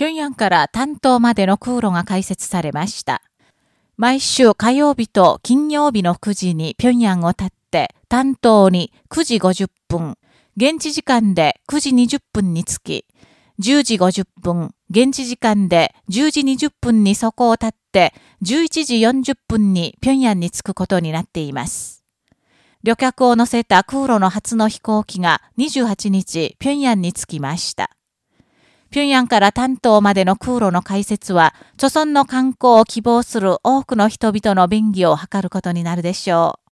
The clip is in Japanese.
平壌から担当までの空路が開設されました。毎週火曜日と金曜日の9時に平壌を立って、担当に9時50分、現地時間で9時20分につき、10時50分、現地時間で10時20分にそこを立って、11時40分に平壌に着くことになっています。旅客を乗せた空路の初の飛行機が28日、平壌に着きました。平壌から丹東までの空路の開設は、著村の観光を希望する多くの人々の便宜を図ることになるでしょう。